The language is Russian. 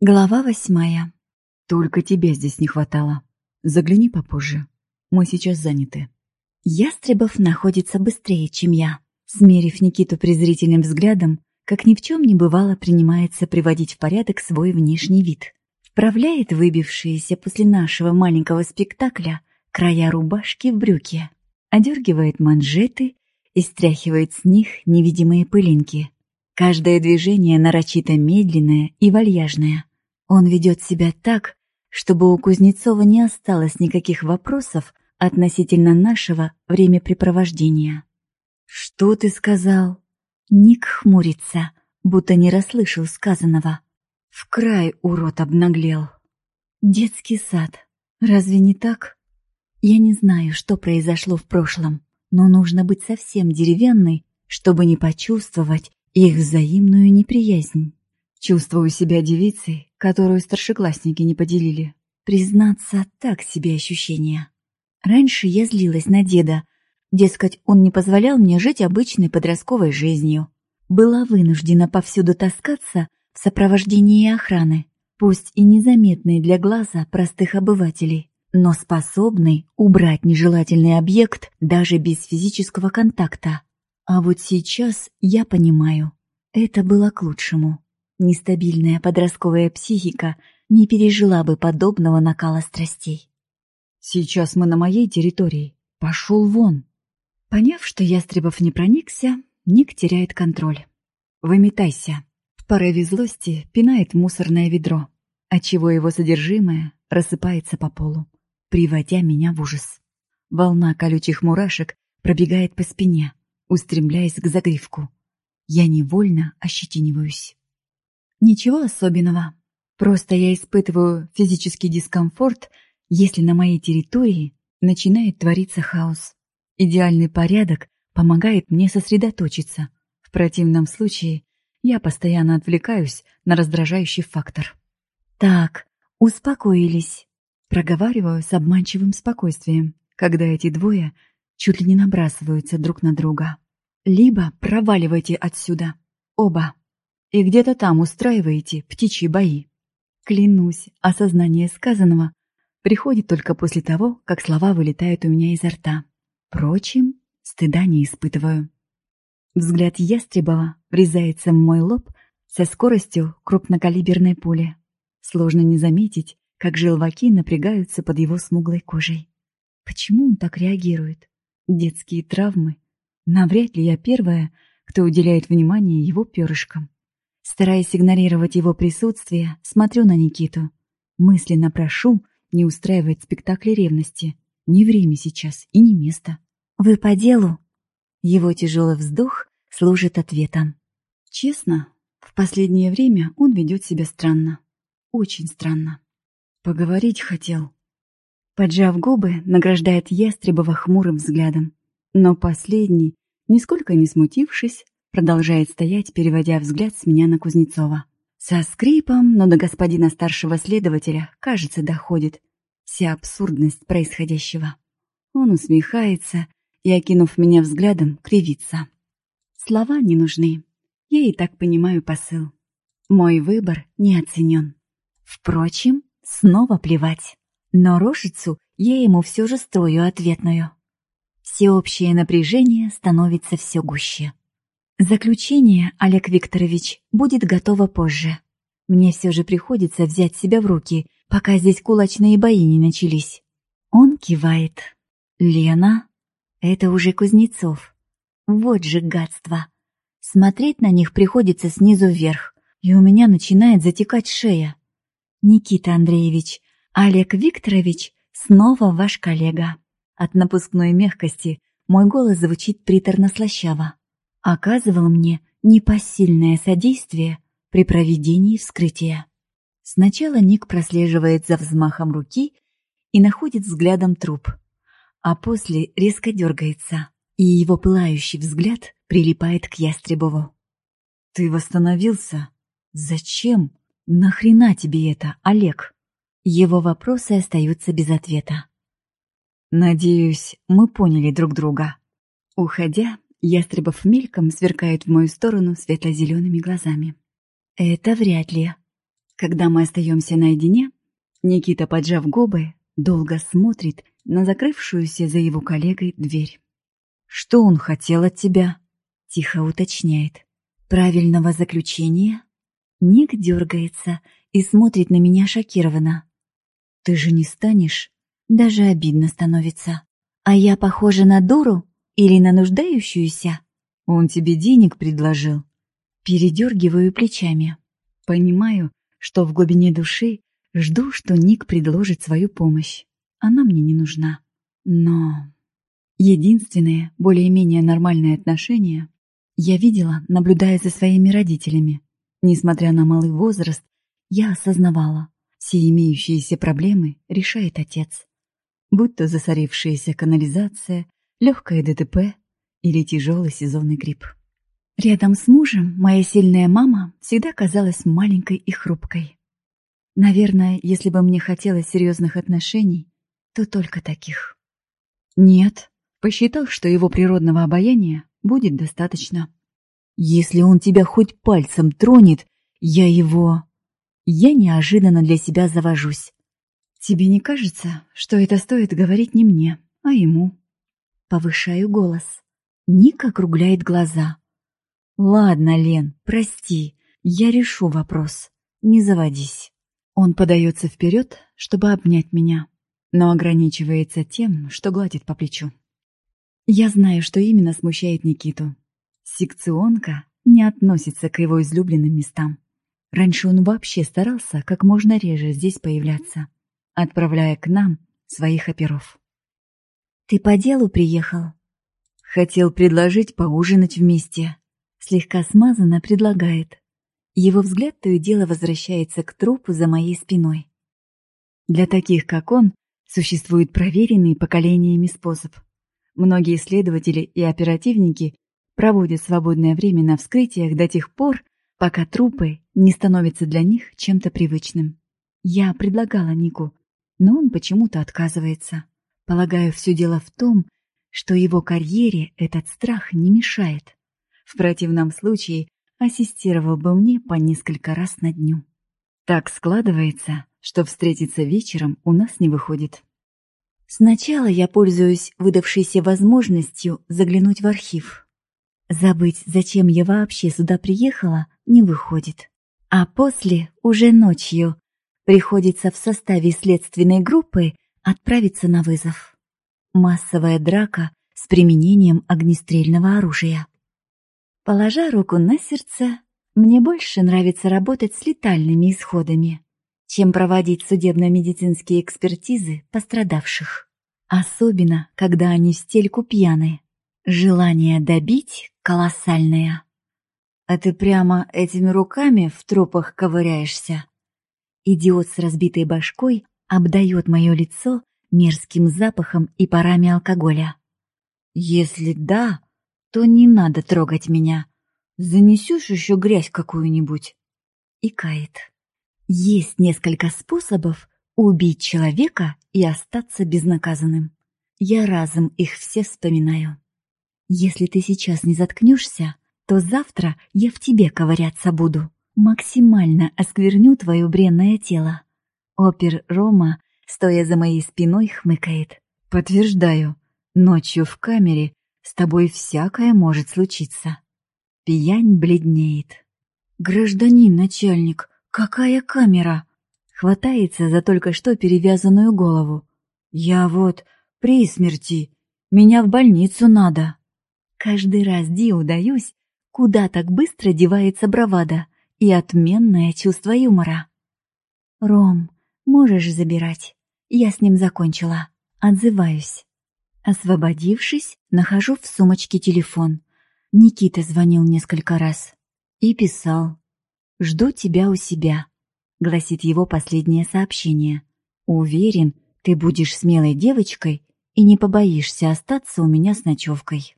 Глава восьмая. Только тебя здесь не хватало. Загляни попозже. Мы сейчас заняты. Ястребов находится быстрее, чем я. Смерив Никиту презрительным взглядом, как ни в чем не бывало, принимается приводить в порядок свой внешний вид. Вправляет выбившиеся после нашего маленького спектакля края рубашки в брюки, одергивает манжеты и стряхивает с них невидимые пылинки. Каждое движение нарочито медленное и вальяжное. Он ведет себя так, чтобы у Кузнецова не осталось никаких вопросов относительно нашего времяпрепровождения. «Что ты сказал?» Ник хмурится, будто не расслышал сказанного. В край урод обнаглел. Детский сад. Разве не так? Я не знаю, что произошло в прошлом, но нужно быть совсем деревянной, чтобы не почувствовать их взаимную неприязнь. Чувствую себя девицей, которую старшеклассники не поделили. Признаться, так себе ощущение. Раньше я злилась на деда. Дескать, он не позволял мне жить обычной подростковой жизнью. Была вынуждена повсюду таскаться в сопровождении охраны, пусть и незаметной для глаза простых обывателей, но способной убрать нежелательный объект даже без физического контакта. А вот сейчас я понимаю, это было к лучшему. Нестабильная подростковая психика не пережила бы подобного накала страстей. «Сейчас мы на моей территории. Пошел вон!» Поняв, что Ястребов не проникся, Ник теряет контроль. «Выметайся!» В порыве злости пинает мусорное ведро, отчего его содержимое рассыпается по полу, приводя меня в ужас. Волна колючих мурашек пробегает по спине, устремляясь к загривку. Я невольно ощетиниваюсь. Ничего особенного. Просто я испытываю физический дискомфорт, если на моей территории начинает твориться хаос. Идеальный порядок помогает мне сосредоточиться. В противном случае я постоянно отвлекаюсь на раздражающий фактор. Так, успокоились. Проговариваю с обманчивым спокойствием, когда эти двое чуть ли не набрасываются друг на друга. Либо проваливайте отсюда. Оба. И где-то там устраиваете птичьи бои. Клянусь, осознание сказанного приходит только после того, как слова вылетают у меня изо рта. Впрочем, стыда не испытываю. Взгляд Ястребова врезается в мой лоб со скоростью крупнокалиберной пули. Сложно не заметить, как желваки напрягаются под его смуглой кожей. Почему он так реагирует? Детские травмы Навряд ли я первая, кто уделяет внимание его перышкам. Стараясь игнорировать его присутствие, смотрю на Никиту. Мысленно прошу не устраивать спектакли ревности. Не время сейчас и не место. «Вы по делу?» Его тяжелый вздох служит ответом. Честно, в последнее время он ведет себя странно. Очень странно. Поговорить хотел. Поджав губы, награждает Ястребова хмурым взглядом. Но последний, нисколько не смутившись, продолжает стоять, переводя взгляд с меня на Кузнецова. Со скрипом, но до господина старшего следователя, кажется, доходит вся абсурдность происходящего. Он усмехается и, окинув меня взглядом, кривится. Слова не нужны. Я и так понимаю посыл. Мой выбор не оценен. Впрочем, снова плевать. Но рожицу я ему все же строю ответную. Всеобщее напряжение становится все гуще. Заключение, Олег Викторович, будет готово позже. Мне все же приходится взять себя в руки, пока здесь кулачные бои не начались. Он кивает. Лена? Это уже Кузнецов. Вот же гадство. Смотреть на них приходится снизу вверх, и у меня начинает затекать шея. Никита Андреевич, Олег Викторович снова ваш коллега. От напускной мягкости мой голос звучит приторно-слащаво. Оказывал мне непосильное содействие при проведении вскрытия. Сначала Ник прослеживает за взмахом руки и находит взглядом труп, а после резко дергается, и его пылающий взгляд прилипает к Ястребову. «Ты восстановился? Зачем? Нахрена тебе это, Олег?» Его вопросы остаются без ответа. Надеюсь, мы поняли друг друга. Уходя, Ястребов мельком сверкает в мою сторону светло-зелеными глазами. Это вряд ли. Когда мы остаемся наедине, Никита, поджав губы, долго смотрит на закрывшуюся за его коллегой дверь. «Что он хотел от тебя?» — тихо уточняет. «Правильного заключения?» Ник дергается и смотрит на меня шокированно. «Ты же не станешь?» Даже обидно становится. «А я похожа на дуру или на нуждающуюся?» «Он тебе денег предложил?» Передергиваю плечами. Понимаю, что в глубине души жду, что Ник предложит свою помощь. Она мне не нужна. Но... Единственное, более-менее нормальное отношение я видела, наблюдая за своими родителями. Несмотря на малый возраст, я осознавала, все имеющиеся проблемы решает отец. Будь то засорившаяся канализация, легкое ДТП или тяжелый сезонный грипп. Рядом с мужем моя сильная мама всегда казалась маленькой и хрупкой. Наверное, если бы мне хотелось серьезных отношений, то только таких. Нет, посчитал, что его природного обаяния будет достаточно. Если он тебя хоть пальцем тронет, я его... Я неожиданно для себя завожусь. Тебе не кажется, что это стоит говорить не мне, а ему? Повышаю голос. Ник округляет глаза. Ладно, Лен, прости, я решу вопрос. Не заводись. Он подается вперед, чтобы обнять меня, но ограничивается тем, что гладит по плечу. Я знаю, что именно смущает Никиту. Секционка не относится к его излюбленным местам. Раньше он вообще старался как можно реже здесь появляться, отправляя к нам своих оперов. «Ты по делу приехал?» «Хотел предложить поужинать вместе», — слегка смазанно предлагает. Его взгляд то и дело возвращается к трупу за моей спиной. Для таких, как он, существует проверенный поколениями способ. Многие исследователи и оперативники проводят свободное время на вскрытиях до тех пор, пока трупы не становятся для них чем-то привычным. Я предлагала Нику, но он почему-то отказывается. Полагаю, все дело в том, что его карьере этот страх не мешает. В противном случае ассистировал бы мне по несколько раз на дню. Так складывается, что встретиться вечером у нас не выходит. Сначала я пользуюсь выдавшейся возможностью заглянуть в архив. Забыть, зачем я вообще сюда приехала, не выходит. А после, уже ночью, приходится в составе следственной группы отправиться на вызов. Массовая драка с применением огнестрельного оружия. Положа руку на сердце, мне больше нравится работать с летальными исходами, чем проводить судебно-медицинские экспертизы пострадавших. Особенно, когда они в стельку пьяны. Желание добить колоссальное. А ты прямо этими руками в трупах ковыряешься? Идиот с разбитой башкой обдает мое лицо мерзким запахом и парами алкоголя. Если да, то не надо трогать меня. Занесешь еще грязь какую-нибудь. И кает. Есть несколько способов убить человека и остаться безнаказанным. Я разом их все вспоминаю. Если ты сейчас не заткнешься, то завтра я в тебе ковыряться буду. Максимально оскверню твое бренное тело. Опер Рома, стоя за моей спиной, хмыкает. Подтверждаю, ночью в камере с тобой всякое может случиться. Пьянь бледнеет. Гражданин начальник, какая камера? Хватается за только что перевязанную голову. Я вот при смерти. Меня в больницу надо. Каждый раз Ди удаюсь, куда так быстро девается бравада и отменное чувство юмора. «Ром, можешь забирать. Я с ним закончила. Отзываюсь». Освободившись, нахожу в сумочке телефон. Никита звонил несколько раз. И писал. «Жду тебя у себя», — гласит его последнее сообщение. «Уверен, ты будешь смелой девочкой и не побоишься остаться у меня с ночевкой».